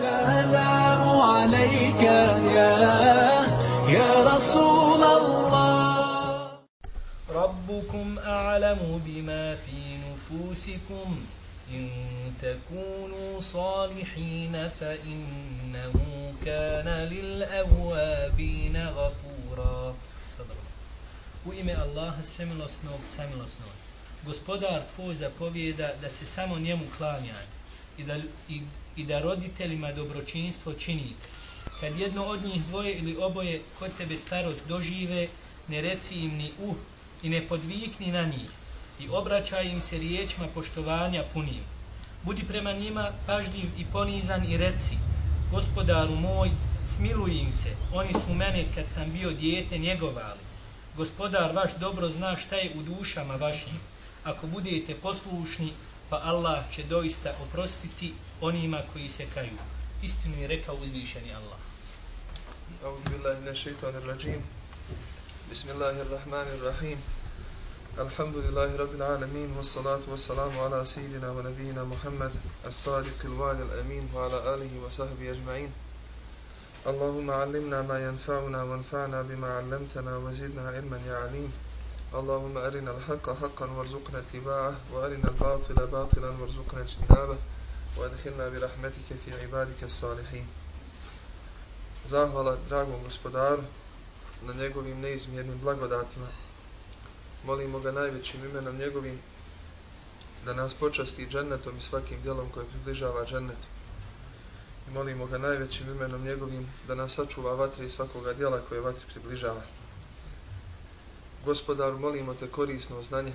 السلام عليك يا يا رسول الله. ربكم أعلم بما في نفوسكم. إن تكونوا صالحين فإنه كان للأوابين غفورا. U ime Allaha semilosnog, samilosnog. Gospodar tvoj zapovjeda da se samo njemu klanjate i da, i da roditeljima dobročinstvo činite. Kad jedno od njih dvoje ili oboje kod tebe starost dožive, ne reci im ni uh i ne podvikni na njih i obraćaj im se riječima poštovanja punim. Budi prema njima pažljiv i ponizan i reci, gospodaru moj, smiluj im se, oni su mene kad sam bio dijete njegovali. Gospodar vaš dobro zna šta je u dušama vašim. Ako budete poslušni, pa Allah će doista oprostiti onima koji se kaju. Istinu je rekao uzvišeni Allah. أعوذ بالله من الشيطان الرجيم بسم الله الرحمن الرحيم الحمد لله رب العالمين والصلاة والسلام على سيدنا ونبينا محمد الصادق الوعد الأمين وعلى آله وصحبه أجمعين اللهم علمنا ما ينفعنا وانفعنا بما علمتنا وزدنا علما يا عليم اللهم أرنا الحق حقا وارزقنا اتباعه وأرنا الباطل باطلا وارزقنا اجتنابه وادخلنا برحمتك في عبادك الصالحين zahvala dragom gospodaru na njegovim neizmjernim blagodatima. Molimo ga najvećim imenom njegovim da nas počasti džennetom i svakim djelom koje približava džennetu. I molimo ga najvećim imenom njegovim da nas sačuva vatri i svakoga djela koje vatri približava. Gospodaru, molimo te korisno znanje,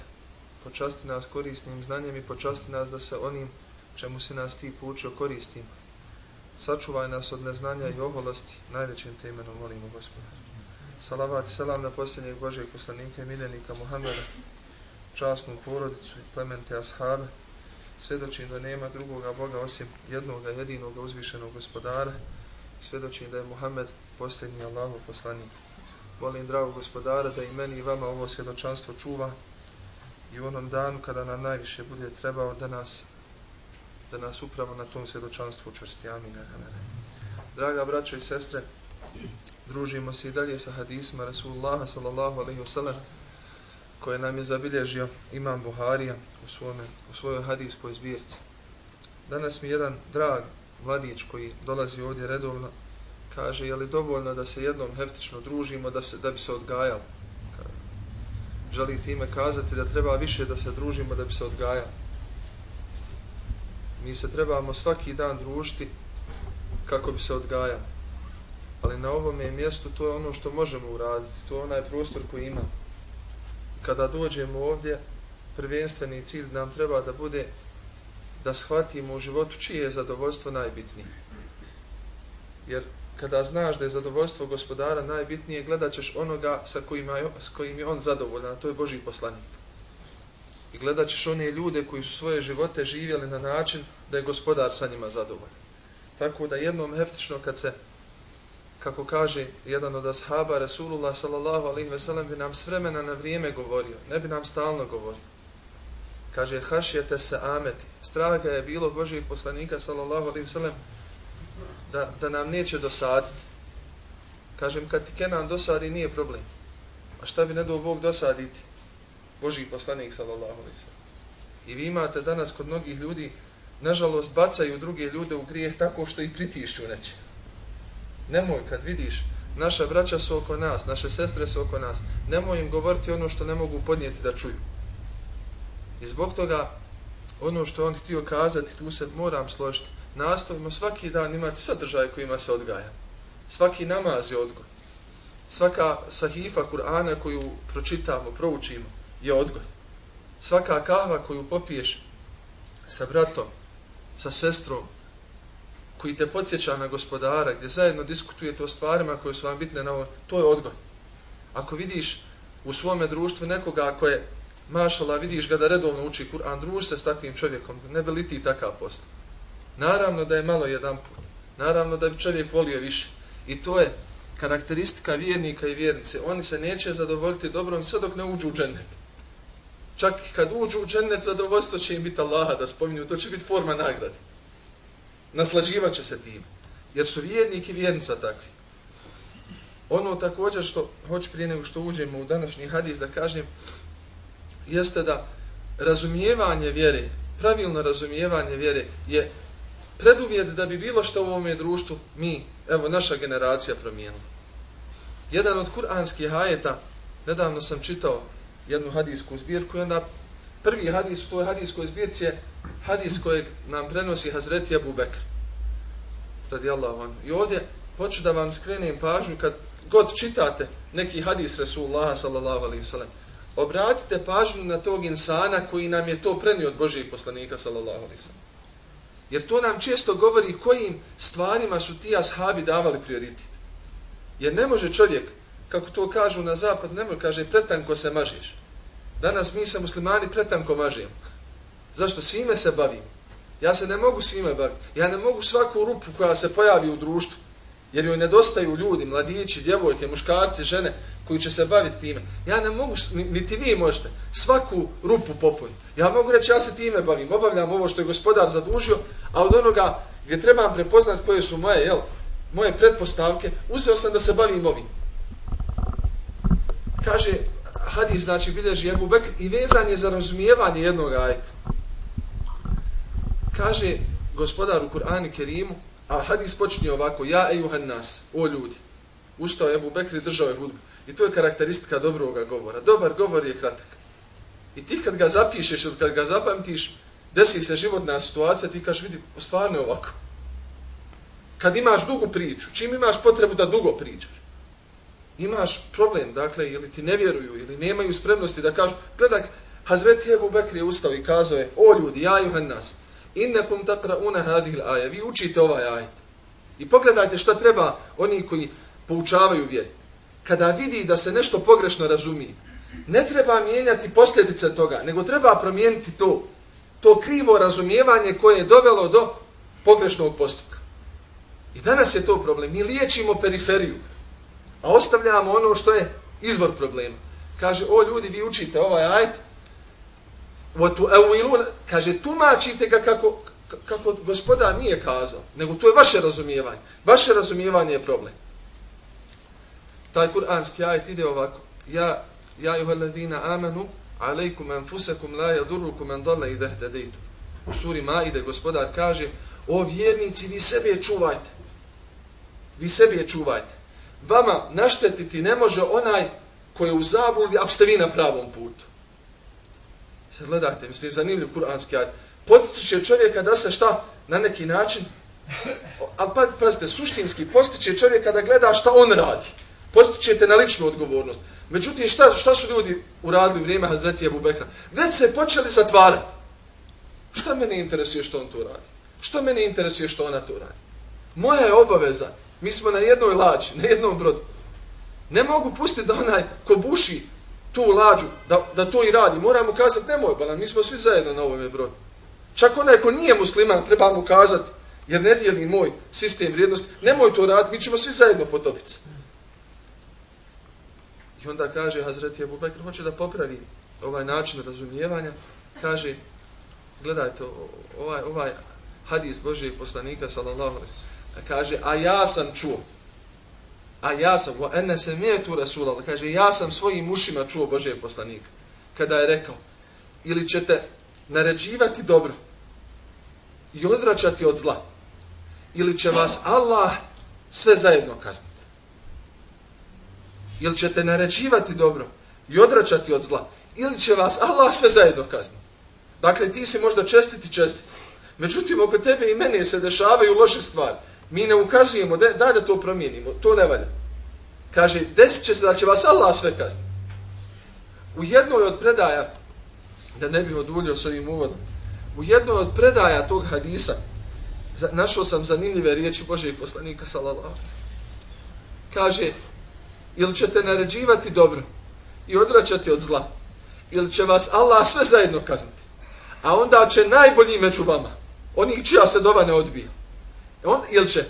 počasti nas korisnim znanjem i počasti nas da se onim čemu si nas ti poučio koristimo sačuvaj nas od neznanja i oholosti, najvećim te imenom molimo gospodar. Salavat selam na posljednjeg Božeg poslanika i miljenika Muhammeda, časnu porodicu i plemente ashabe, svjedočim da nema drugoga Boga osim jednoga jedinog uzvišenog gospodara, svjedočim da je Muhammed posljednji Allahov poslanik. Molim dragog gospodara da i meni i vama ovo svjedočanstvo čuva i u onom danu kada nam najviše bude trebao da nas da nas upravo na tom svjedočanstvu učvrsti. Amin. Draga braćo i sestre, družimo se i dalje sa hadisma Rasulullah sallallahu alaihi wasallam koje nam je zabilježio imam Buharija u, svome, u svojoj hadiskoj zbirci. Danas mi jedan drag mladić koji dolazi ovdje redovno kaže je li dovoljno da se jednom heftično družimo da, se, da bi se odgajalo? Želi time kazati da treba više da se družimo da bi se odgajalo mi se trebamo svaki dan družiti kako bi se odgajali. Ali na ovom je mjestu to je ono što možemo uraditi, to je onaj prostor koji ima. Kada dođemo ovdje, prvenstveni cilj nam treba da bude da shvatimo u životu čije je zadovoljstvo najbitnije. Jer kada znaš da je zadovoljstvo gospodara najbitnije, gledat ćeš onoga sa kojim, s kojim je on zadovoljan, a to je Boži poslanik i gledat ćeš one ljude koji su svoje živote živjeli na način da je gospodar sa njima zadovoljan. Tako da jednom heftično kad se, kako kaže jedan od ashaba, Rasulullah sallallahu alaihi ve sellem bi nam s vremena na vrijeme govorio, ne bi nam stalno govorio. Kaže, hašjete se ameti. Straga je bilo Božijeg poslanika sallallahu alaihi ve sellem da, da nam neće dosaditi. Kažem, kad ti Kenan dosadi, nije problem. A šta bi ne do Bog dosaditi? Boži poslanik sallallahu alejhi ve I vi imate danas kod mnogih ljudi nažalost bacaju druge ljude u grijeh tako što ih pritišću neće. Nemoj kad vidiš naša braća su oko nas, naše sestre su oko nas, nemoj im govoriti ono što ne mogu podnijeti da čuju. I zbog toga ono što on htio kazati, tu se moram složiti, nastojimo svaki dan imati sadržaj kojima se odgaja. Svaki namaz je odgoj. Svaka sahifa Kur'ana koju pročitamo, proučimo, je odgoj. Svaka kahva koju popiješ sa bratom, sa sestrom, koji te podsjeća na gospodara, gdje zajedno diskutujete o stvarima koje su vam bitne na ovo, to je odgoj. Ako vidiš u svome društvu nekoga ako je mašala, vidiš ga da redovno uči Kur'an, druži se s takvim čovjekom, ne bi li ti takav postup. Naravno da je malo jedan put. Naravno da bi čovjek volio više. I to je karakteristika vjernika i vjernice. Oni se neće zadovoljiti dobrom sve dok ne uđu u džennet. Čak kad uđu u džennet, zadovoljstvo će im biti Allaha da spominju, to će biti forma nagrade. naslađivat će se tim. Jer su vjernik i vjernica takvi. Ono također što hoću prije nego što uđemo u današnji hadis da kažem, jeste da razumijevanje vjere, pravilno razumijevanje vjere je preduvjet da bi bilo što u ovom društvu mi, evo naša generacija promijenila. Jedan od kuranskih hajeta, nedavno sam čitao jednu hadijsku zbirku i onda prvi hadis u toj hadijskoj zbirci je hadis kojeg nam prenosi Hazreti Abu Bekr. Radijallahu anhu. I ovdje hoću da vam skrenem pažnju kad god čitate neki hadis Resulullah sallallahu alaihi sallam. Obratite pažnju na tog insana koji nam je to prenio od Božijeg poslanika sallallahu alaihi sallam. Jer to nam često govori kojim stvarima su ti ashabi davali prioritet. Jer ne može čovjek, kako to kažu na zapad, ne može, kaže, pretanko se mažiš. Danas mi se muslimani pretanko mažimo. Zašto? Svime se bavim. Ja se ne mogu svime baviti. Ja ne mogu svaku rupu koja se pojavi u društvu, jer joj nedostaju ljudi, mladići, djevojke, muškarci, žene, koji će se baviti time. Ja ne mogu, niti vi možete, svaku rupu popojiti. Ja mogu reći, ja se time bavim, obavljam ovo što je gospodar zadužio, a od onoga gdje trebam prepoznat koje su moje, jel, moje pretpostavke, uzeo sam da se bavim ovim. Kaže, hadis, znači, bilježi Ebu Bekr i vezan je za razumijevanje jednog ajta. Kaže gospodar u Kur'ani Kerimu, a hadis počinje ovako, ja ejuhan nas, o ljudi. Ustao je Ebu Bekr i držao je hudbu. I to je karakteristika dobroga govora. Dobar govor je kratak. I ti kad ga zapišeš ili kad ga zapamtiš, desi se životna situacija, ti kažeš, vidi, stvarno je ovako. Kad imaš dugu priču, čim imaš potrebu da dugo pričaš, imaš problem, dakle, ili ti ne vjeruju, ili nemaju spremnosti da kažu, gledaj, Hazreti Ebu Bekri je ustao i kazao je, o ljudi, ja juhan nas, innakum taqra'una hadhihi al-aya. Vi učite ovaj ajet. I pogledajte šta treba oni koji poučavaju vjeru. Kada vidi da se nešto pogrešno razumije, ne treba mijenjati posljedice toga, nego treba promijeniti to, to krivo razumijevanje koje je dovelo do pogrešnog postupka. I danas je to problem. Mi liječimo periferiju, a ostavljamo ono što je izvor problema. Kaže, o ljudi, vi učite ovaj ajet, kaže, tumačite ga kako, kako gospodar nije kazao, nego to je vaše razumijevanje. Vaše razumijevanje je problem. Taj kuranski ajet ide ovako. Ja, ja juha ladina amanu, alejkum anfusakum la yadurukum man dalla idha ihtadaytum. U suri Maide gospodar kaže: "O vjernici, vi sebe čuvajte. Vi sebe čuvajte. Vama naštetiti ne može onaj koji je u zabludi ako ste vi na pravom putu." Sad gledajte, mislim, zanimljiv kuranski ajd. Potiče čovjeka da se šta na neki način, ali pa, pazite, suštinski, postiče čovjeka da gleda šta on radi. Postičete na ličnu odgovornost. Međutim, šta, šta su ljudi uradili u vrijeme Hazreti Abu Bekra? Već se počeli zatvarati. Šta mene interesuje što on to radi? Što mene interesuje što ona to radi? Moja je obaveza. Mi smo na jednoj lađi, na jednom brodu. Ne mogu pustiti da onaj ko buši tu lađu, da, da to i radi. Moramo kazati, nemoj balan, mi smo svi zajedno na ovome brodu. Čak onaj ko nije musliman, treba mu kazati, jer ne dijeli moj sistem vrijednosti, nemoj to raditi, mi ćemo svi zajedno potopiti se. I onda kaže Hazreti Abu Bekr, hoće da popravi ovaj način razumijevanja, kaže, gledajte, ovaj, ovaj hadis Božijeg poslanika, sallallahu alaihi kaže, a ja sam čuo, a ja sam, wa ene se mi je tu kaže, ja sam svojim ušima čuo Božijeg poslanika, kada je rekao, ili ćete naređivati dobro i odvraćati od zla, ili će vas Allah sve zajedno kazniti. Ili ćete naređivati dobro i odvraćati od zla, ili će vas Allah sve zajedno kazniti. Dakle, ti si možda čestiti čestiti. Međutim, oko tebe i mene se dešavaju loše stvari. Mi ne ukazujemo, da, da da to promijenimo, to ne valja. Kaže, desit će se da će vas Allah sve kazniti. U jednoj od predaja, da ne bih odulio s ovim uvodom, u jednoj od predaja tog hadisa, našao sam zanimljive riječi Božeg poslanika, sallallahu Kaže, ili ćete naređivati dobro i odraćati od zla, ili će vas Allah sve zajedno kazniti. A onda će najbolji među vama, onih čija se dova ne odbija, E On ili će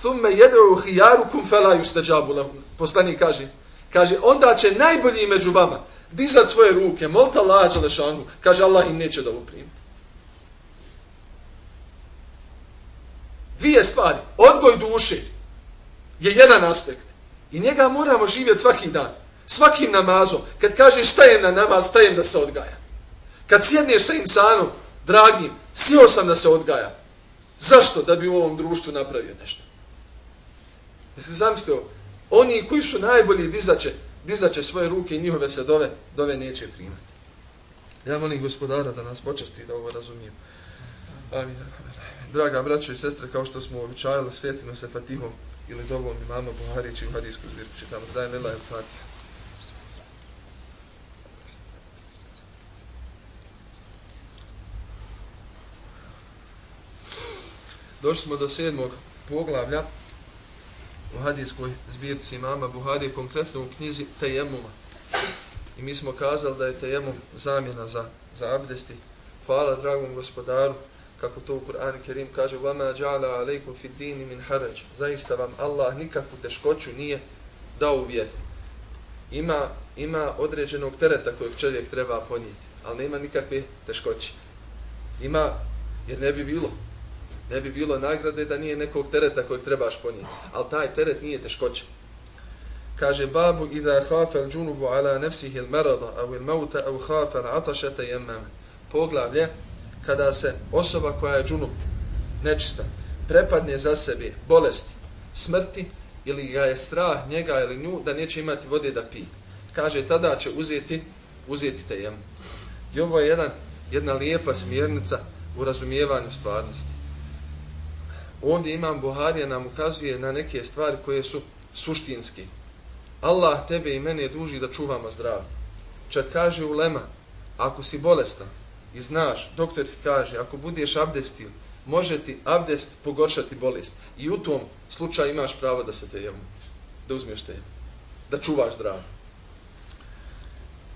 thumme jedu hijarukum fela yustajabu lahum. Poslanik kaže, kaže onda će najbolji među vama dizat svoje ruke, molta Allah dželešanu, kaže Allah im neće da uprimi. Dvije stvari. Odgoj duše je jedan aspekt. I njega moramo živjeti svaki dan. Svakim namazom. Kad kažeš stajem na namaz, stajem da se odgaja. Kad sjedneš sa insanom, dragim, sjeo sam da se odgaja. Zašto? Da bi u ovom društvu napravio nešto. Jeste zamislite ovo? Oni koji su najbolji dizače, dizače svoje ruke i njihove se dove, dove neće primati. Ja molim gospodara da nas počasti da ovo razumijem. Amin. Draga braćo i sestre, kao što smo običajali, sjetimo se Fatihom ili dovom imama Buharići u hadijsku zbirku čitamo. Daj ne lajem Fatiha. Došli smo do sedmog poglavlja u hadijskoj zbirci imama Buharije, konkretno u knjizi Tejemuma. I mi smo kazali da je Tejemum zamjena za, za abdesti. Hvala dragom gospodaru, kako to u Kur'anu Kerim kaže وَمَا جَعْلَ عَلَيْكُمْ فِي الدِّينِ مِنْ حَرَجِ Zaista vam Allah nikakvu teškoću nije dao u vjeri. Ima, ima određenog tereta kojeg čovjek treba ponijeti, ali nema nikakve teškoće. Ima, jer ne bi bilo. Ne bi bilo nagrade da nije nekog tereta kojeg trebaš ponijeti. Ali taj teret nije teškoća. Kaže babu idha khafa al-junubu ala nafsihi al-marada aw al-mauta aw khafa al-atashata yammam. Poglavlje kada se osoba koja je džunub nečista prepadne za sebe bolesti, smrti ili ga je strah njega ili nju da neće imati vode da pi. Kaže tada će uzeti uzeti tejemu. I ovo je jedan, jedna lijepa smjernica u razumijevanju stvarnosti ovdje imam Buharija nam ukazuje na neke stvari koje su suštinski. Allah tebe i mene duži da čuvamo zdrav. Čak kaže ulema, ako si bolestan i znaš, doktor ti kaže, ako budeš abdestio, može ti abdest pogoršati bolest. I u tom slučaju imaš pravo da se te jemu, da uzmeš te da čuvaš zdrav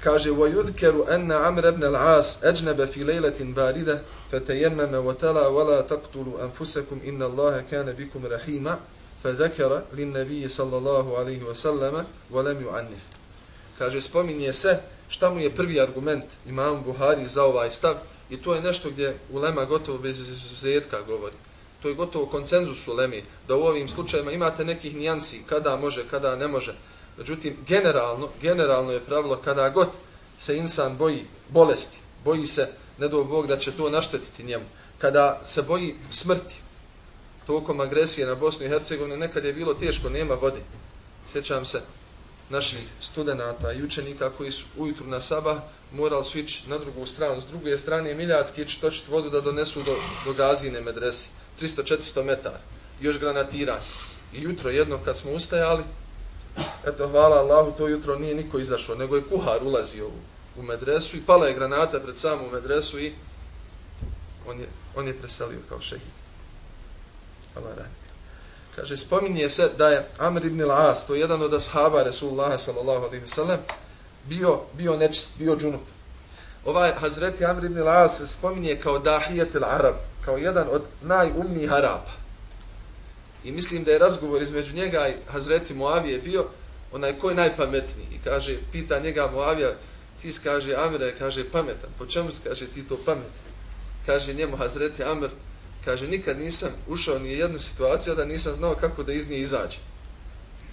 kaže wa yudhkaru anna amr ibn al-as ajnaba fi laylatin barida fatayammama wa tala wa la taqtulu anfusakum inna allaha kana bikum rahima. Fadhakara lin nabiy sallallahu alayhi wa sallam wa lam yu'annif. Kaže spominje se šta mu je prvi argument imam Buhari za ovaj stav i to je nešto gdje ulema gotovo bez izuzetka govori. To je gotovo konsenzus ulemi da u ovim slučajevima imate nekih nijansi kada može kada ne može. Međutim, generalno, generalno je pravilo kada god se insan boji bolesti, boji se, ne do Bog, da će to naštetiti njemu, kada se boji smrti, tokom agresije na Bosnu i Hercegovini, nekad je bilo teško, nema vode. Sjećam se naših studenta i učenika koji su ujutru na sabah morali su ići na drugu stranu. S druge strane je miljatski ići točiti vodu da donesu do, do gazine medresi. 300-400 metara. Još granatiranje. I jutro jedno kad smo ustajali, eto, hvala Allahu, to jutro nije niko izašao, nego je kuhar ulazio u, u medresu i pala je granata pred samu medresu i on je, on je preselio kao šehid. Hvala radi. Kaže, spominje se da je Amr ibn al-As, to je jedan od ashaba Resulullah sallallahu alaihi sallam, bio, bio nečist, bio džunup. Ovaj Hazreti Amr ibn al-As se spominje kao dahijet al-Arab, kao jedan od najumnijih Araba. I mislim da je razgovor između njega i Hazreti Moavije bio onaj ko je najpametniji. I kaže, pita njega Moavija, ti kaže Amre, kaže pametan. Po čemu kaže ti to pametan? Kaže njemu Hazreti Amr, kaže nikad nisam ušao ni jednu situaciju da nisam znao kako da iz nje izađe.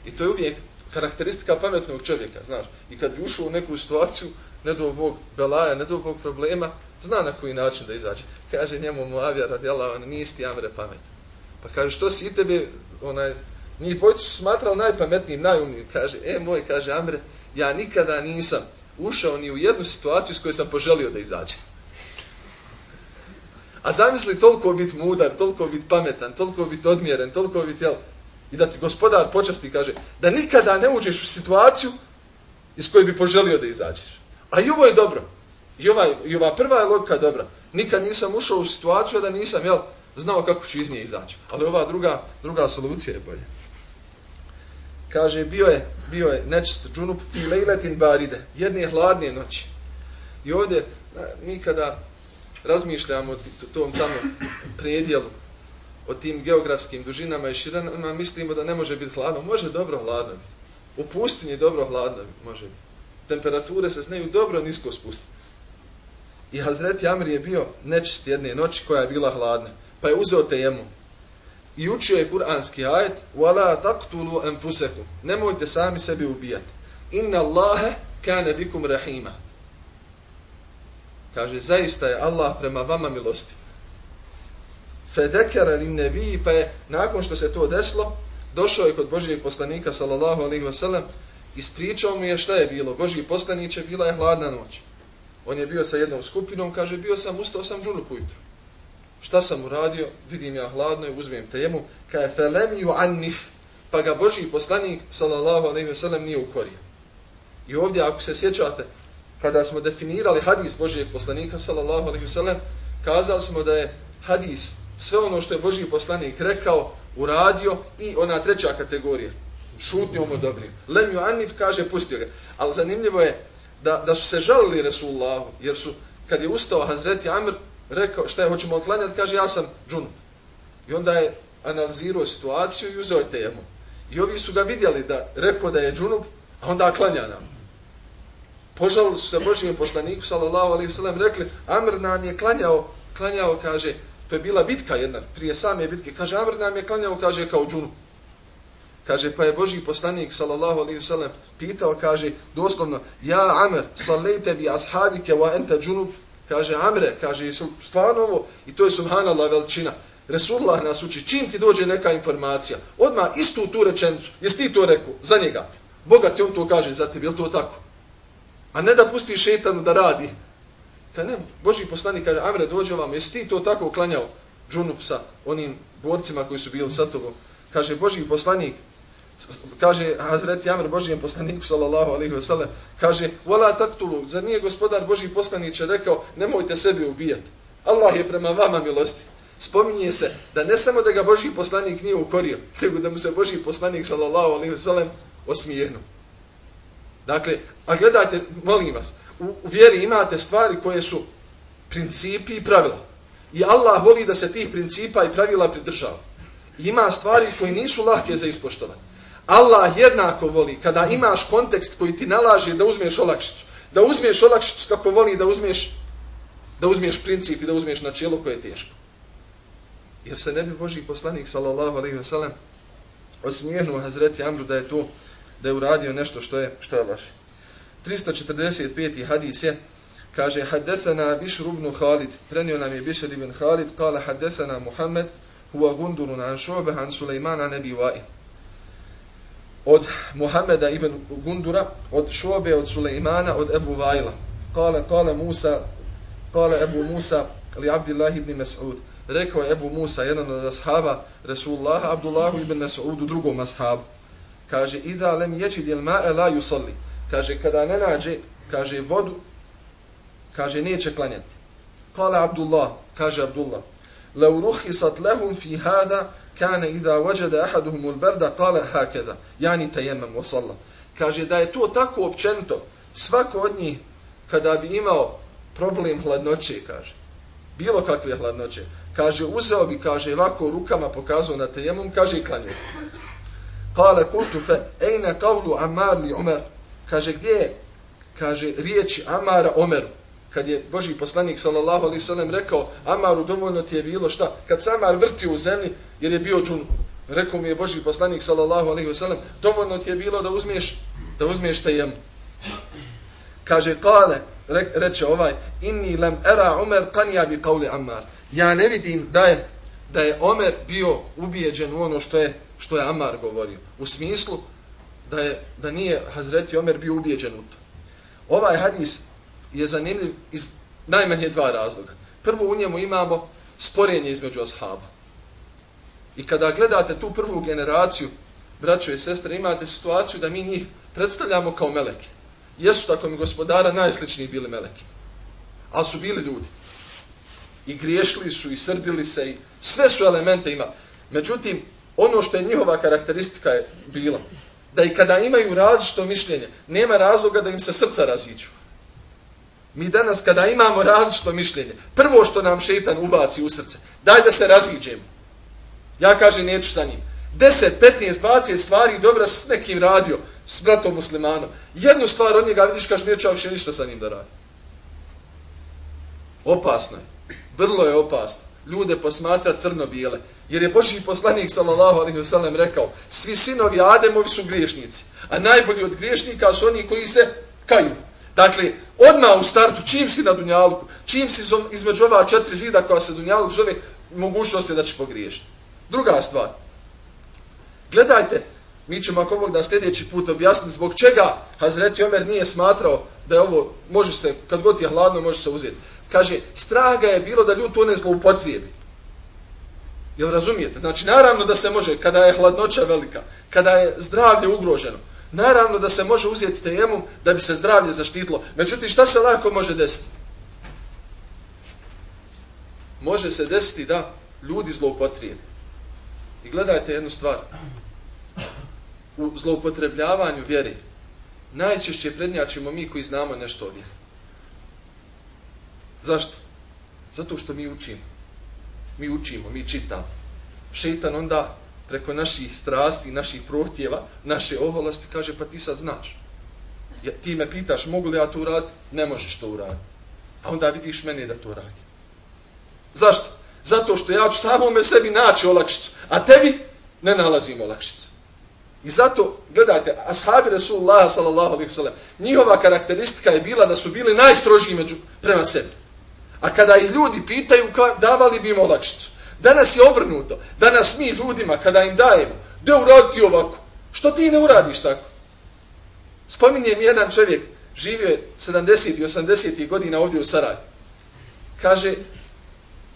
I to je uvijek karakteristika pametnog čovjeka, znaš. I kad bi ušao u neku situaciju, ne do Bog belaja, ne do Bog problema, zna na koji način da izađe. Kaže njemu Moavija, radi Allah, nisi ti Amre pametan. Pa kaže, što si i tebe, onaj, njih dvojicu su smatrali najpametnijim, najumnijim. Kaže, e moj, kaže Amre, ja nikada nisam ušao ni u jednu situaciju s kojoj sam poželio da izađem. A zamisli toliko biti mudar, toliko biti pametan, toliko biti odmjeren, toliko biti, jel, i da ti gospodar počasti kaže, da nikada ne uđeš u situaciju iz koje bi poželio da izađeš. A i ovo je dobro. I ova, i ova prva je logika dobra. Nikad nisam ušao u situaciju da nisam, jel, znao kako ću iz nje izaći. Ali ova druga, druga solucija je bolja. Kaže, bio je, bio je nečist džunup fi lejletin baride, jedne hladne noći. I ovdje, mi kada razmišljamo o tom tamo predjelu, o tim geografskim dužinama i širinama, mislimo da ne može biti hladno. Može dobro hladno biti. U pustinji dobro hladno može biti. Temperature se znaju dobro nisko spustiti. I Hazreti Amr je bio nečist jedne noći koja je bila hladna pa je uzeo tejemu. i učio je kuranski ajet wala taqtulu anfusakum. Nemojte sami sebi ubijati. Inna allaha kana bikum rahima. Kaže zaista je Allah prema vama milosti. Fedekara lin nebi pa je nakon što se to deslo došao je kod Božijeg poslanika sallallahu alaihi wa sallam ispričao mu je šta je bilo. Božiji poslaniće bila je hladna noć. On je bio sa jednom skupinom kaže bio sam ustao sam džunu ujutru. Šta sam uradio? Vidim ja hladno i uzmem temu. Ka je felem ju annif. Pa ga Boži poslanik, sallallahu alaihi ve sellem, nije ukorio. I ovdje, ako se sjećate, kada smo definirali hadis Božijeg poslanika, sallallahu alaihi ve sellem, kazali smo da je hadis sve ono što je Božiji poslanik rekao, uradio i ona treća kategorija. Šutnju mu dobrio. Lem ju annif kaže, pustio ga. Ali zanimljivo je da, da su se žalili Resulullahu, jer su, kad je ustao Hazreti Amr, rekao šta je, hoćemo otklanjati, kaže ja sam džunup. I onda je analizirao situaciju i uzeo temu. I ovi su ga vidjeli da rekao da je džunup, a onda klanja nam. Požalili su se Božijem poslaniku, sallallahu alaihi sallam, rekli, Amr nam je klanjao, klanjao, kaže, to je bila bitka jedna, prije same bitke, kaže, Amr nam je klanjao, kaže, kao džunup. Kaže, pa je Božji poslanik, sallallahu alaihi sallam, pitao, kaže, doslovno, ja, Amr, sallajte bi ashabike wa enta džunup, kaže Amre, kaže stvarno ovo, i to je subhanallah veličina. Resulullah nas uči, čim ti dođe neka informacija, odma istu tu rečenicu, jesi ti to rekao, za njega. Boga ti on to kaže za tebi, je to tako? A ne da pusti šetanu da radi. Kad ne, Boži poslanik kaže, Amre, dođe vam, jesi ti to tako uklanjao džunup sa onim borcima koji su bili sa tobom? Kaže, Boži poslanik, kaže Hazreti Amr Božijem poslaniku sallallahu alaihi ve sellem, kaže, wala taktulu, zar nije gospodar Božji poslaniće rekao, nemojte sebi ubijati. Allah je prema vama milosti. Spominje se da ne samo da ga Božji poslanik nije ukorio, nego da mu se Božji poslanik sallallahu alaihi ve sellem osmijernu. Dakle, a gledajte, molim vas, u, u vjeri imate stvari koje su principi i pravila. I Allah voli da se tih principa i pravila pridržava. Ima stvari koje nisu lahke za ispoštovanje. Allah jednako voli kada imaš kontekst koji ti nalaže da uzmeš olakšicu. Da uzmeš olakšicu kako voli da uzmeš da uzmeš princip i da uzmeš načelo koje je teško. Jer se ne bi Boži poslanik sallallahu alejhi ve sellem osmijehnuo Hazreti Amru da je to da je uradio nešto što je što je vaše. 345. hadis je kaže hadesana Bišr ibn Khalid prenio nam je Bišr ibn Khalid kala Haddesana Muhammed huwa gundurun an šobe an Sulejmana nebi Wa'il od Muhameda ibn Gundura, od Šobe, od Sulejmana, od Ebu Vajla. Kale, kale Musa, kale Ebu Musa, li Abdillah ibn Mas'ud. Rekao je Ebu Musa, jedan od ashaba Resulullah, Abdullahu ibn Mas'ud, u drugom ashabu. Kaže, idha lem ječi dil ma'e la yusalli. Kaže, kada ne nađe, kaže, vodu, kaže, neće klanjati. Kale Abdullah, kaže Abdullah, لو رخصت لهم في هذا kane idha vajada ahaduhum ul berda kale hakeda, jani tajemem vasalla. Kaže da je to tako općento, svako od njih kada bi imao problem hladnoće, kaže, bilo kakve hladnoće, kaže, uzeo bi, kaže, ovako rukama pokazao na tajemom, kaže i klanio. Kale kultu fe, ejne kavlu amar li omer, kaže, gdje je, kaže, riječi amara omeru, kad je Boži poslanik sallallahu alaihi sallam rekao Amaru dovoljno ti je bilo šta. Kad se Amar vrtio u zemlji jer je bio džun rekao mi je Boži poslanik sallallahu alaihi sallam dovoljno ti je bilo da uzmiješ da uzmiješ tajem kaže kale re, reče ovaj inni lam era Omer kanija bi kauli Amar. Ja ne vidim da je da je Omer bio ubijeđen u ono što je što je Amar govorio. U smislu da je da nije Hazreti Omer bio ubijeđen u to. Ovaj hadis je zanimljiv iz najmanje dva razloga. Prvo u njemu imamo sporenje između ashaba. I kada gledate tu prvu generaciju, braćo i sestre, imate situaciju da mi njih predstavljamo kao meleke. Jesu tako mi gospodara najsličniji bili meleki. Ali su bili ljudi. I griješili su, i srdili se, i sve su elemente ima. Međutim, ono što je njihova karakteristika je bila, da i kada imaju različito mišljenje, nema razloga da im se srca raziđu. Mi danas kada imamo različito mišljenje, prvo što nam šeitan ubaci u srce, daj da se raziđemo. Ja kažem, neću sa njim. 10, 15, 20 stvari dobra s nekim radio, s bratom muslimanom. Jednu stvar od njega vidiš, kaže, neću više ništa sa njim da radi. Opasno je. Vrlo je opasno. Ljude posmatra crno-bijele. Jer je Boži poslanik, sallallahu alaihi wasallam, rekao, svi sinovi Ademovi su griješnici, a najbolji od griješnika su oni koji se kaju. Dakle, odmah u startu, čim si na Dunjalku, čim si između ova četiri zida koja se Dunjaluk zove, mogućnost je da će pogriješiti. Druga stvar. Gledajte, mi ćemo ako Bog da sljedeći put objasniti zbog čega Hazreti Omer nije smatrao da je ovo, može se, kad god je hladno, može se uzeti. Kaže, straga je bilo da ljud to ne zloupotrijebi. Jel razumijete? Znači, naravno da se može, kada je hladnoća velika, kada je zdravlje ugroženo, naravno da se može uzeti tejemum da bi se zdravlje zaštitilo. Međutim, šta se lako može desiti? Može se desiti da ljudi zloupotrijebi. I gledajte jednu stvar. U zloupotrebljavanju vjeri najčešće prednjačimo mi koji znamo nešto o vjeri. Zašto? Zato što mi učimo. Mi učimo, mi čitamo. Šeitan onda preko naših strasti, naših prohtjeva, naše oholosti kaže pa ti sad znaš. Ja, ti me pitaš mogu li ja to uraditi? Ne možeš to uraditi. A onda vidiš mene da to radi. Zašto? Zato što ja ću samome sebi naći olakšicu, a tebi ne nalazim olakšicu. I zato, gledajte, ashabi Resulullah sallallahu alaihi sallam, njihova karakteristika je bila da su bili najstrožiji među, prema sebi. A kada ih ljudi pitaju, davali bi im olakšicu. Danas je obrnuto. Danas mi ljudima, kada im dajemo, da uradi ovako, što ti ne uradiš tako? Spominjem jedan čovjek, živio je 70. i 80. godina ovdje u Sarajevu. Kaže,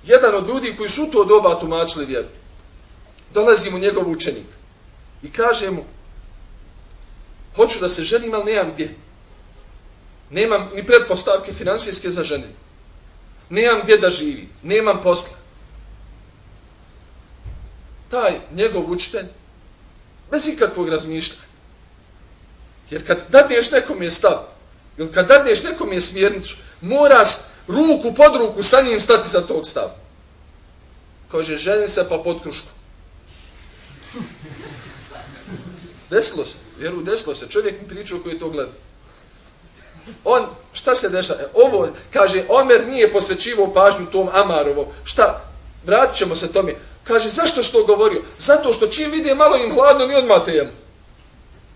jedan od ljudi koji su to doba tumačili vjeru, dolazi mu njegov učenik i kaže mu, hoću da se ženim, ali nemam gdje. Nemam ni pretpostavke finansijske za žene. Nemam gdje da živi. Nemam posla. Taj njegov učitelj, bez ikakvog razmišljanja, jer kad dadneš nekom je stav, ili kad dadneš nekom je smjernicu, moraš ruku pod ruku sa njim stati za tog stava. Kaže, ženi se pa pod krušku. Desilo se, vjeru, desilo se. Čovjek mi pričao koji to gleda. On, šta se deša? E, ovo, kaže, Omer nije posvećivao pažnju tom Amarovom. Šta? Vratit ćemo se tome. Kaže, zašto što govorio? Zato što čim vide malo im hladno, mi odmah tejemo.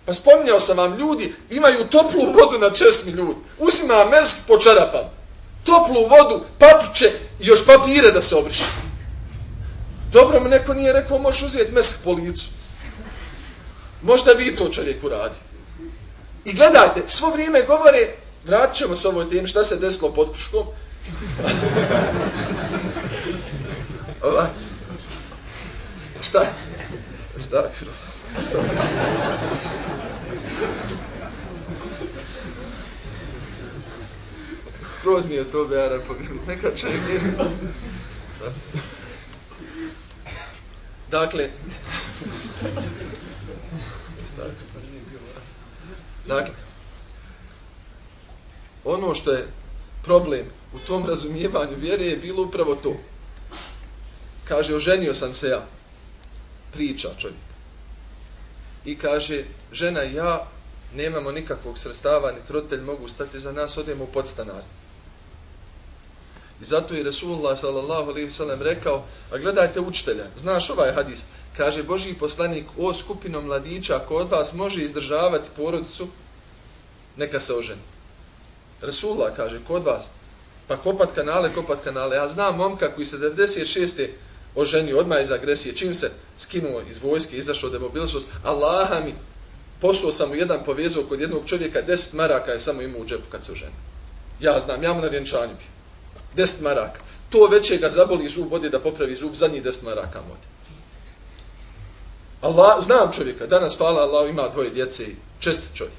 Pa spominjao sam vam, ljudi imaju toplu vodu na česmi ljudi. Uzima mesk po čarapama. Toplu vodu, papuče i još papire da se obriše. Dobro mu neko nije rekao, možeš uzeti mesk po licu. Možda vi to čovjek uradi. I gledajte, svo vrijeme govore, vratit ćemo se ovoj temi, šta se desilo pod puškom. Šta? Šta? Šta? Skroz mi je to bejaran pogledal. Neka čovjek nije... Dakle, dakle, ono što je problem u tom razumijevanju vjere je bilo upravo to. Kaže, oženio sam se ja. Priča čovjek. I kaže, žena i ja nemamo nikakvog srstava, ni trotelj mogu stati za nas, odemo u podstanar. I zato je Resulullah sallallahu alaihi rekao, a gledajte učitelja, znaš ovaj hadis, kaže Boži poslanik, o skupino mladića, ako od vas može izdržavati porodicu, neka se oženi. Resulullah kaže, kod vas, pa kopat kanale, kopat kanale. Ja znam momka koji se 96 oženio odmah iz agresije, čim se skinuo iz vojske, izašao demobilnost, Allaha mi, poslao sam mu jedan povezao kod jednog čovjeka, 10 maraka je samo imao u džepu kad se oženio. Ja znam, ja mu na vjenčanju bi. 10 maraka. To veće ga zaboli zub, ode da popravi zub, zadnji 10 maraka mode. Allah, znam čovjeka, danas hvala Allah ima dvoje djece i čestit čovjek.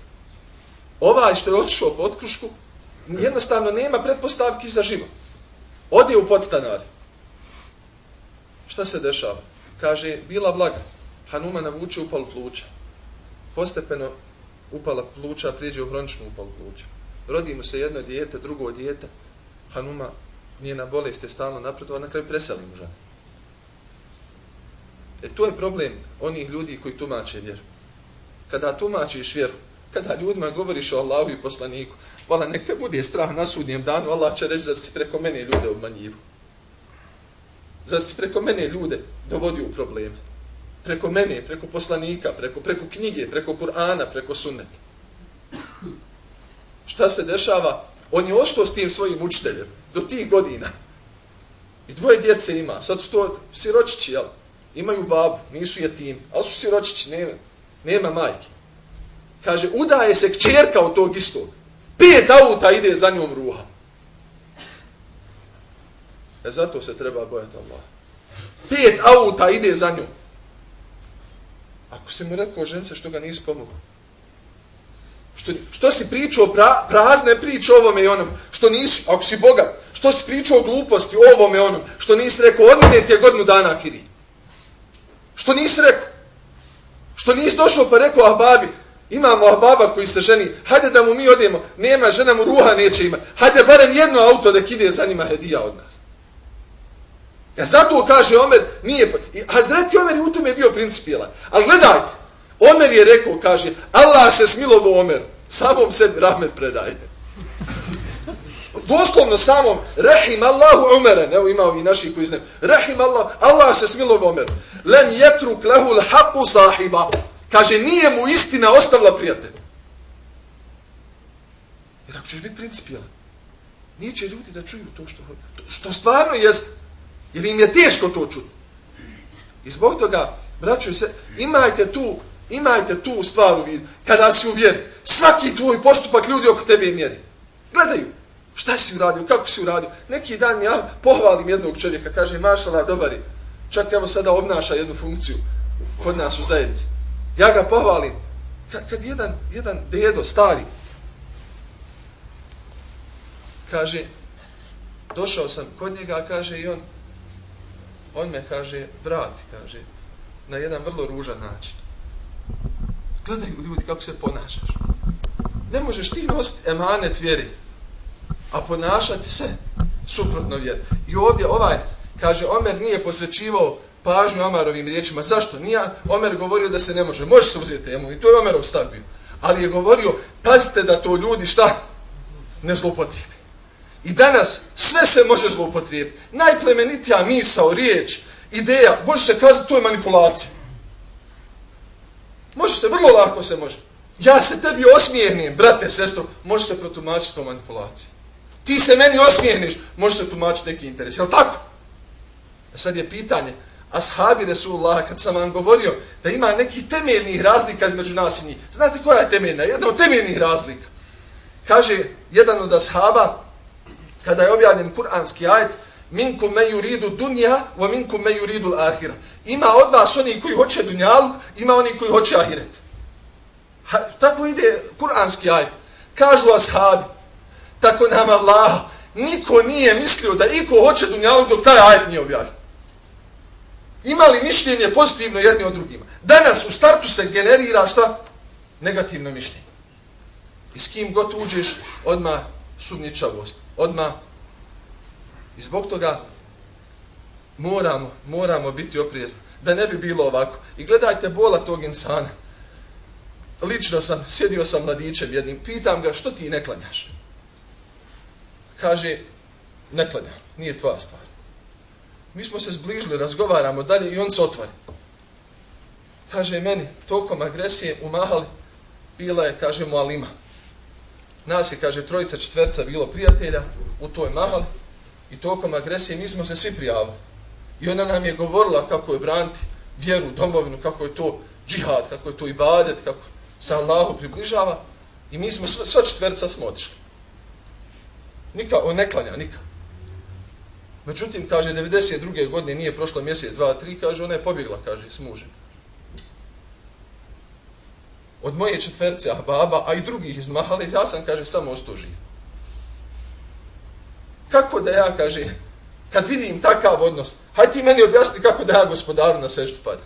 Ovaj što je otišao po otkrušku, jednostavno nema pretpostavki za život. Ode u podstanar. Šta se dešava? Kaže, bila vlaga. Hanuma navuče upal pluća. Postepeno upala pluća, priđe u hroničnu upalu pluća. Rodi mu se jedno dijete, drugo dijete. Hanuma nije na bolest, je stalno napredova, na kraju preseli mu žena. E to je problem onih ljudi koji tumače vjeru. Kada tumačiš vjeru, kada ljudima govoriš o Allahu i poslaniku, vala nek te bude strah na sudnjem danu, Allah će reći zar si preko mene ljude obmanjivo. Zar si preko mene ljude dovodio u probleme? Preko mene, preko poslanika, preko, preko knjige, preko Kur'ana, preko sunneta. Šta se dešava? On je ostao s tim svojim učiteljem do tih godina. I dvoje djece ima. Sad su to siročići, jel? Imaju babu, nisu jetim, ali su siročići, nema, nema majke. Kaže, udaje se kćerka od tog istog. Pet auta ide za njom ruha. E zato se treba bojati Allah. Pet auta ide za njom. Ako se mu rekao žence što ga nisi pomogao. Što, što si pričao pra, prazne priče ovome i onom, što nisi, ako si bogat, što si pričao gluposti ovome i onom, što nisi rekao, od mene ti je godinu dana kiri. Što nisi rekao? Što nisi došao pa rekao, a babi, imamo a baba koji se ženi, hajde da mu mi odemo, nema, žena mu ruha neće imati, hajde barem jedno auto da ide za njima hedija od nas. Ja zato kaže Omer, nije, a Hazreti Omer je u tome bio principijelan. Ali gledajte, Omer je rekao, kaže, Allah se smilovo Omer, samom sebi rahmet predaje. Doslovno samom, rahim Allahu Omeren, evo imao i naši koji znaju, rahim Allah, Allah se smilovo Omer, lem jetruk lehu l'hapu sahiba, kaže, nije mu istina ostavila prijatelj. Jer ako ćeš biti principijelan, nije će ljudi da čuju to što, što stvarno jeste. Ili im je teško to čuti. I zbog toga, braćuj se, imajte tu, imajte tu stvar u vidu. Kada si uvjeri, svaki tvoj postupak ljudi oko tebe mjeri. Gledaju, šta si uradio, kako si uradio. Neki dan ja pohvalim jednog čovjeka, kaže, mašala, dobar je. Čak evo sada obnaša jednu funkciju kod nas u zajednici. Ja ga pohvalim. Kad jedan, jedan dedo, stari, kaže, došao sam kod njega, kaže, i on, on me, kaže, vrati, kaže, na jedan vrlo ružan način. Gledaj ljudi kako se ponašaš. Ne možeš ti nositi emanet vjeri, a ponašati se suprotno vjeri. I ovdje ovaj, kaže, Omer nije posvećivao pažnju Omarovim riječima. Zašto? Nije Omer govorio da se ne može. Može se uzeti temu i to je Omerov stav bio. Ali je govorio, pazite da to ljudi šta? Ne zlopotrijebi. I danas sve se može zloupotrijebiti. Najplemenitija misao, riječ, ideja, može se kazati, to je manipulacija. Može se, vrlo lako se može. Ja se tebi osmijenim, brate, sestro, može se protumačiti to manipulacija. Ti se meni osmijeniš, može se tumačiti neki interes. Je tako? A sad je pitanje, ashabi Resulullah, kad sam vam govorio da ima neki temeljnih razlika između nas i njih. Znate koja je temeljna? Jedna od temeljnih razlika. Kaže jedan od ashaba, kada je objavljen kuranski ajet minkum men yuridu dunya wa minkum men yuridu al-akhirah. Ima od vas oni koji hoće dunjaluk, ima oni koji hoće ahiret. Ha, tako ide kuranski ajet. Kažu ashabi, tako nam Allah, niko nije mislio da iko hoće dunjaluk dok taj ajet nije objavljen. Imali mišljenje pozitivno jedni od drugima. Danas u startu se generira šta? Negativno mišljenje. I s kim god uđeš, odmah sumničavost odma i zbog toga moramo, moramo biti oprijezni da ne bi bilo ovako. I gledajte bola tog insana. Lično sam, sjedio sam mladićem jednim, pitam ga što ti ne klanjaš? Kaže, ne klanjam, nije tvoja stvar. Mi smo se zbližili, razgovaramo dalje i on se otvori. Kaže meni, tokom agresije u Mahali bila je, kaže mu, alima. Nas je, kaže, trojica, četverca bilo prijatelja u toj mahali i tokom agresije mi smo se svi prijavili. I ona nam je govorila kako je branti vjeru, domovinu, kako je to džihad, kako je to ibadet, kako se Allahu približava. I mi smo, sva četverca smo otišli. Nika, on ne klanja, nika. Međutim, kaže, 92. godine nije prošlo mjesec, dva, tri, kaže, ona je pobjegla, kaže, s mužem od moje četverce ahbaba, a i drugih iz Mahale, ja sam, kaže, samo ostao živ. Kako da ja, kaže, kad vidim takav odnos, hajde ti meni objasni kako da ja gospodaru na seždu pada.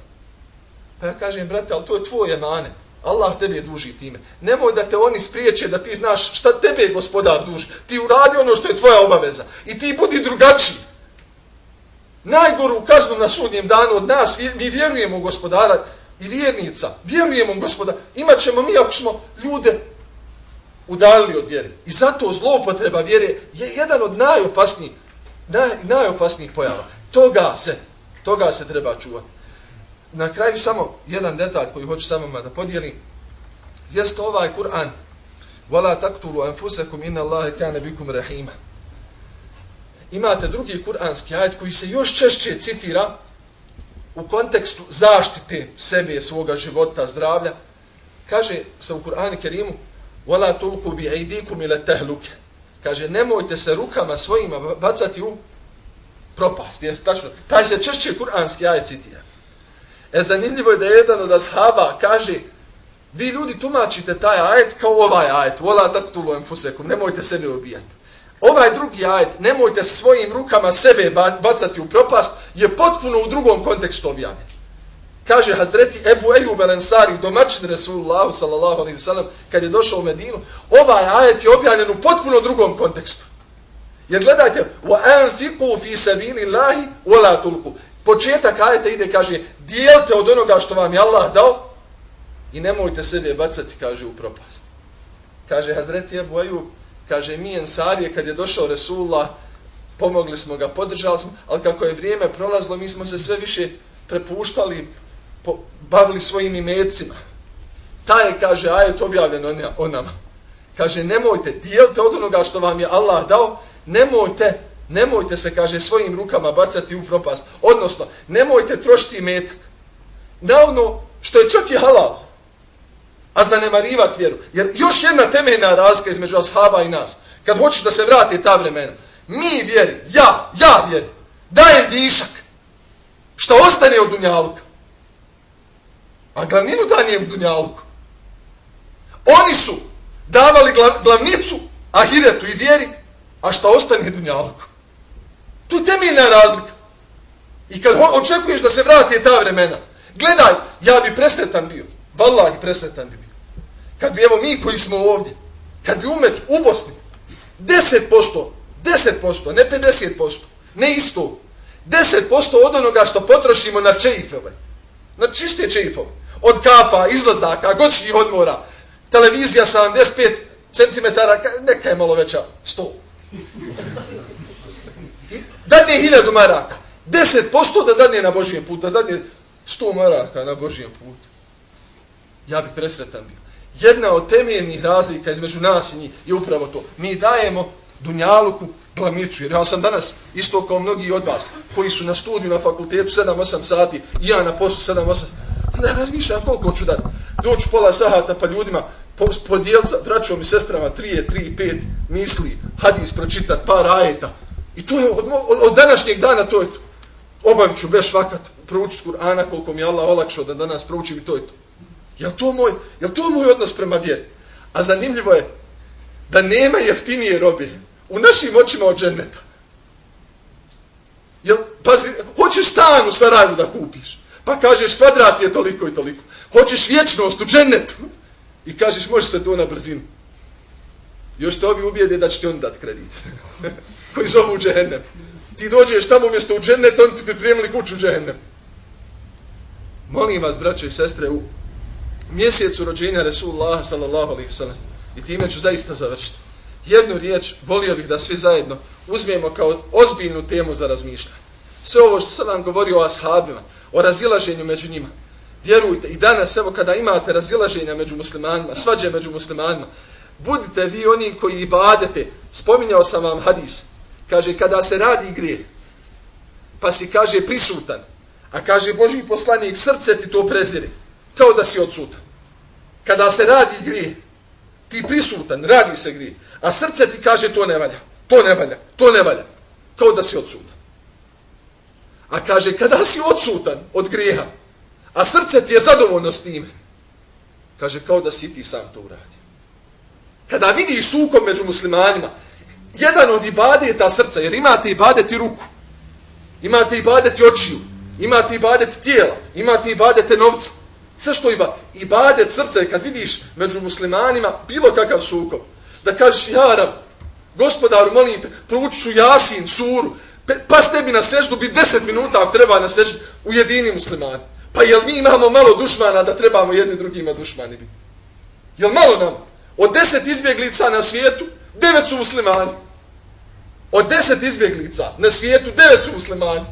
Pa ja kažem, brate, ali to je tvoj emanet. Allah tebi duži time. Nemoj da te oni spriječe da ti znaš šta tebe je gospodar duži. Ti uradi ono što je tvoja obaveza. I ti budi drugačiji. Najgoru kaznu na sudnjem danu od nas, mi vjerujemo u gospodara, i vjernica, vjerujemo gospoda, imat ćemo mi ako smo ljude udalili od vjere. I zato zloupotreba vjere je jedan od najopasnijih, naj, najopasnijih pojava. Toga se, toga se treba čuvati. Na kraju samo jedan detalj koji hoću samo da podijelim. Jeste ovaj Kur'an. Vala taktulu anfusakum inna Allahe kane bikum rahima. Imate drugi kur'anski ajet koji se još češće citira u kontekstu zaštite sebe, svoga života, zdravlja. Kaže se u Kur'anu Kerimu وَلَا tulku bi aidikum ila. Kaže, nemojte se rukama svojima bacati u propast. Jes, tačno. Taj se češće kuranski ajet citira. E, zanimljivo je da jedan od ashaba kaže, vi ljudi tumačite taj ajet kao ovaj ajet. Vola taktulu enfusekum. Nemojte sebe ubijati. Ovaj drugi ajet, nemojte svojim rukama sebe bacati u propast, je potpuno u drugom kontekstu objavljen kaže Hazreti Ebu Ejub el-Ensari, domaćin Resulullahu sallallahu alaihi wasallam, kad je došao u Medinu, ovaj ajet je objavljen u potpuno drugom kontekstu. Jer gledajte, wa anfiqu fi اللَّهِ wa la tulqu. Početak ajeta ide kaže dijelite od onoga što vam je Allah dao i nemojte sebe bacati kaže u propast. Kaže Hazreti Abu Ejub, kaže mi Ensarije kad je došao Resulullah pomogli smo ga, podržali smo, ali kako je vrijeme prolazlo, mi smo se sve više prepuštali bavili svojim imecima. Ta je, kaže, ajet objavljen o nama. Kaže, nemojte, dijelite od onoga što vam je Allah dao, nemojte, nemojte se, kaže, svojim rukama bacati u propast. Odnosno, nemojte trošiti metak Na ono što je čak i halal, a zanemarivati vjeru. Jer još jedna temeljna razlika između ashaba i nas, kad hoćeš da se vrati ta vremena, mi vjeri, ja, ja vjeri, dajem višak, što ostane od dunjaluka. A glavninu danje u dunjaluku. Oni su davali glavnicu ahiretu i vjeri, a što ostane dunjaluku. Tu je temeljna razlika. I kad očekuješ da se vrati ta vremena, gledaj, ja bi presretan bio. Vallahi presretan bio. Kad bi, evo mi koji smo ovdje, kad bi umet u Bosni, 10%, 10%, ne 50%, ne isto, 10% od onoga što potrošimo na čeifove, na čiste čeifove, od kafa, izlazaka, godišnjih odmora, televizija 75 cm, neka je malo veća, 100. Dadne hiljadu maraka. 10% da dadne na Božijem putu, da dadne 100 maraka na Božijem putu. Ja bih presretan bio. Jedna od temeljnih razlika između nas i njih je upravo to. Mi dajemo Dunjaluku glavnicu, jer ja sam danas isto kao mnogi od vas koji su na studiju na fakultetu 7-8 sati, i ja na poslu 7-8 ne razmišljam koliko ću dati. Doću pola sahata pa ljudima podijelca, braćom i sestrama, trije, tri, pet misli, hadis pročitat, par ajeta. I to je od, od, od današnjeg dana to je to. Obavit ću beš vakat, proučit Kur'ana koliko mi Allah olakšao da danas proučim i to je to. Jel to moj, jel to moj odnos prema vjeri? A zanimljivo je da nema jeftinije robe u našim očima od dženeta. Jel, pazi, hoćeš stan u Sarajevu da kupiš. Pa kažeš kvadrat je toliko i toliko. Hoćeš vječnost u džennetu. I kažeš može se to na brzinu. Još te ovi ubijede da će ti on dat kredit. Koji zovu u džennem. Ti dođeš tamo umjesto u džennet, oni ti pripremili kuću u džennem. Molim vas, braćo i sestre, u mjesecu rođenja Resulullah sallallahu alaihi sallam. I time ću zaista završiti. Jednu riječ volio bih da svi zajedno uzmemo kao ozbiljnu temu za razmišljanje. Sve ovo što sam vam govorio o ashabima, o razilaženju među njima. Vjerujte, i danas, evo, kada imate razilaženja među muslimanima, svađe među muslimanima, budite vi oni koji ibadete. Spominjao sam vam hadis. Kaže, kada se radi grije, pa si, kaže, prisutan, a kaže, Boži poslanik, srce ti to prezire, kao da si odsutan. Kada se radi grije, ti prisutan, radi se grije, a srce ti kaže, to ne valja, to ne valja, to ne valja, kao da si odsutan. A kaže, kada si odsutan od grijeha, a srce ti je zadovoljno s time, kaže, kao da si ti sam to uradio. Kada vidiš sukom među muslimanima, jedan od ibadeta srca, jer imate ibadeti ruku, imate ibadeti očiju, imate ibadeti tijela, imate ibadete novca, sve što ima, ibadet srca je kad vidiš među muslimanima bilo kakav sukob, da kažeš, ja gospodaru, molim te, proučit ću jasin, suru, pa s tebi na seždu bi 10 minuta ako treba na seždu u jedini muslimani. Pa jel mi imamo malo dušmana da trebamo jedni drugima dušmani biti? Jel malo nam? Od 10 izbjeglica na svijetu, 9 su muslimani. Od 10 izbjeglica na svijetu, 9 su muslimani.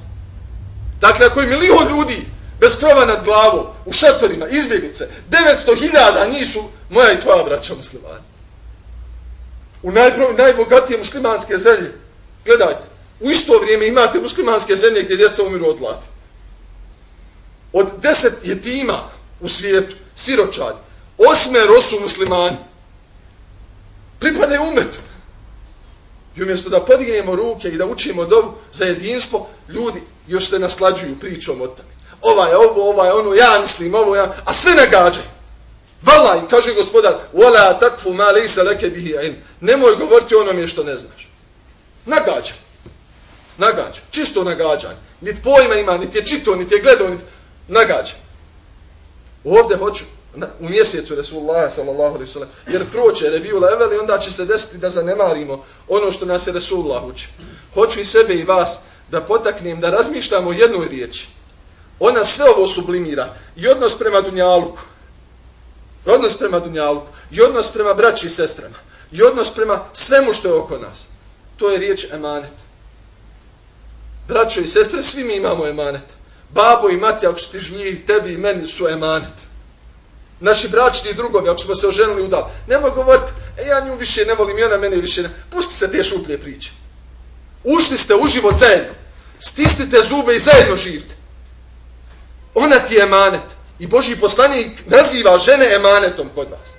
Dakle, ako je milion ljudi bez krova nad glavom, u šatorima, izbjeglice, 900.000 njih su moja i tvoja braća muslimani. U najpro, najbogatije muslimanske zemlje. Gledajte, u isto vrijeme imate muslimanske zemlje gdje djeca umiru od gladi. Od deset jetima u svijetu, siročad, osmero su muslimani. Pripadaju umetu. I umjesto da podignemo ruke i da učimo dovu za jedinstvo, ljudi još se naslađuju pričom o tome. Ova ovo, ova ono, ja mislim ovo, ja, a sve nagađaju. Valaj, kaže gospodar, wala takfu ma laysa laka bihi ilm. Nemoj govoriti onome što ne znaš. Nagađa. Nagađa. Čisto nagađanje. Niti pojma ima, niti je čito, niti je gledao, niti nagađa. Ovdje hoću u mjesecu Resulullah sallallahu alaihi sallam, jer proće Rebiju level i onda će se desiti da zanemarimo ono što nas je Resulullah uči. Hoću i sebe i vas da potaknem da razmišljamo jednoj riječi. Ona sve ovo sublimira i odnos prema Dunjaluku, i odnos prema Dunjaluku, i odnos prema braći i sestrama, i odnos prema svemu što je oko nas. To je riječ emanet. Braćo i sestre, svi mi imamo emanet. Babo i mati, ako su ti žljivi, tebi i meni su emanet naši bračni drugovi, ako smo se oženili udali, nemoj govoriti, e, ja nju više ne volim, i ona mene više ne, pusti se te šuplje priče. Ušli ste u život zajedno, stisnite zube i zajedno živite. Ona ti je emanet. I Boži poslanik naziva žene emanetom kod vas.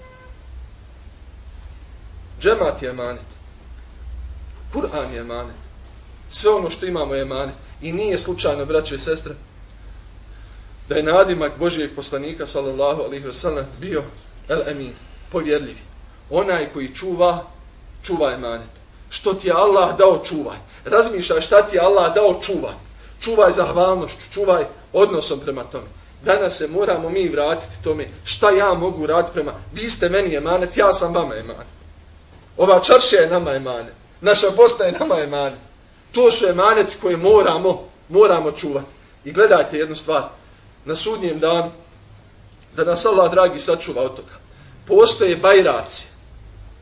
Džemat je emanet. Kur'an je emanet. Sve ono što imamo je emanet. I nije slučajno, braćo i sestre, da je nadimak Božijeg poslanika sallallahu alaihi wa sallam bio el emin, povjerljivi. Onaj koji čuva, čuva emanet. Što ti je Allah dao, čuvaj. Razmišljaj šta ti je Allah dao, čuvaj. Čuvaj zahvalnošću, čuvaj odnosom prema tome. Danas se moramo mi vratiti tome šta ja mogu raditi prema, vi ste meni emanet, ja sam vama emanet. Ova čaršija je nama emanet. Naša Bosna je nama emanet. To su emaneti koje moramo, moramo čuvati. I gledajte jednu stvar na sudnjem danu, da nas Allah dragi sačuva od toga. Postoje bajraci.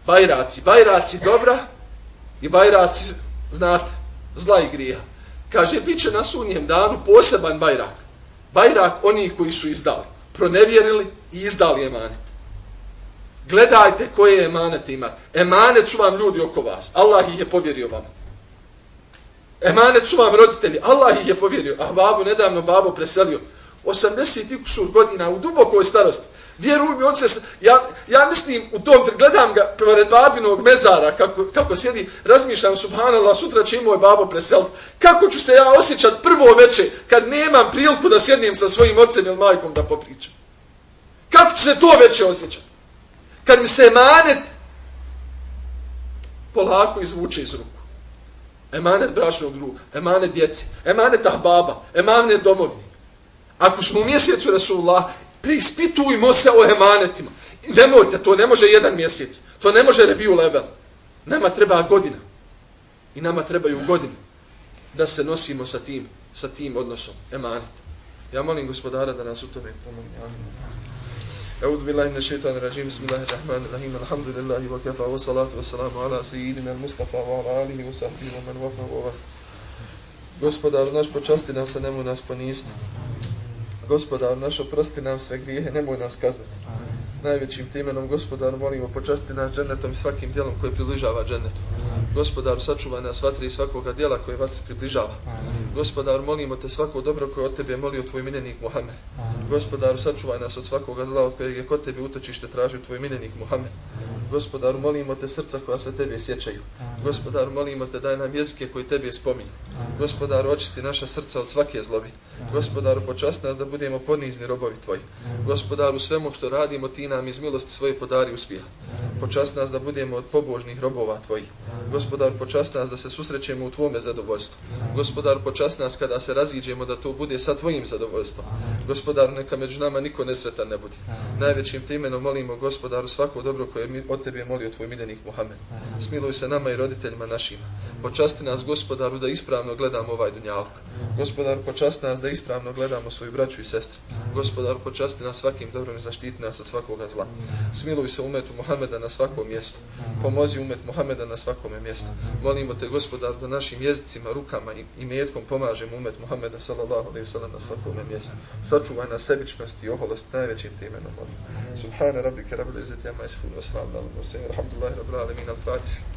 Bajraci. Bajraci dobra i bajraci, znate, zla i grija. Kaže, bit će na sudnjem danu poseban bajrak. Bajrak onih koji su izdali. Pronevjerili i izdali emanet. Gledajte koje emanet ima. Emanet su vam ljudi oko vas. Allah ih je povjerio vam. Emanet su vam roditelji. Allah ih je povjerio. A babu, nedavno babo preselio. 80 i kusur godina u dubokoj starosti. Vjeruj mi, on se, ja, ja mislim u tom, gledam ga pored babinog mezara, kako, kako sjedi, razmišljam, subhanallah, sutra će moj babo presel. Kako ću se ja osjećat prvo veče, kad nemam priliku da sjednim sa svojim ocem ili majkom da popričam? Kako ću se to veče osjećat? Kad mi se emanet polako izvuče iz ruku. Emanet brašnog druga, emanet djeci, emanet ahbaba, emanet domovni. Ako smo u mjesecu Rasulullah, preispitujmo se o emanetima. Nemojte, to ne može jedan mjesec. To ne može rebiju level. Nama treba godina. I nama trebaju godine da se nosimo sa tim, sa tim odnosom, emanet. Ja molim gospodara da nas u tome pomogne. أعوذ بالله من الشيطان الرجيم بسم الله الرحمن الرحيم الحمد لله وكفى والصلاة والسلام على سيدنا المصطفى وعلى آله وصحبه ومن وفى ووفى Gospodar naš počasti nas, a nemoj nas poniziti. Gospodar naš, oprosti nam sve grijehe, nemoj nas kazniti. Najvećim timenom, gospodar, molimo, počasti nas džennetom i svakim dijelom koji približava džennetu. Gospodar, sačuvaj nas vatri i svakoga dijela koje vatri približava. Gospodar, molimo te svako dobro koje od tebe molio tvoj miljenik Muhammed. Gospodar, sačuvaj nas od svakoga zla od kojeg je kod tebe utočište tražio tvoj miljenik Muhammed. Gospodar, molimo te srca koja se tebe sjećaju. Gospodar, molimo te daj nam jezike koji tebe spominju. Gospodar, očisti naša srca od svake zlobi. Gospodaru, počast nas da budemo ponizni robovi tvoji. Gospodaru, svemu što radimo, ti nam iz milosti svoje podari uspija. Počast nas da budemo od pobožnih robova tvojih. Gospodar, počast nas da se susrećemo u tvome zadovoljstvu. Gospodar, počast nas kada se raziđemo da to bude sa tvojim zadovoljstvom. Gospodar, neka među nama niko nesretan ne bude. Najvećim te imenom molimo, gospodaru, svako dobro koje od tebe molio tvoj miljenik Muhammed. Smiluj se nama i roditeljima našima. Počasti nas, gospodaru, da ispravno gledamo ovaj dunjalog. Gospodaru, počasti nas da ispravno gledamo svoju braću i sestre. Gospodaru, počasti nas svakim dobrom i zaštiti nas od svakoga zla. Smiluj se umetu Muhameda na svakom mjestu. Pomozi umet Muhameda na svakom mjestu. Molimo te, gospodaru, da našim jezicima, rukama i, i metkom pomažemo umet Muhameda sallallahu alaihi sallam na svakom mjestu. Sačuvaj nas sebičnosti i oholosti najvećim temenom. Subhana rabbike rabbil izzati amma yasifun wa salamun ala mursalin. Alhamdulillahi rabbil alamin. Al-Fatiha.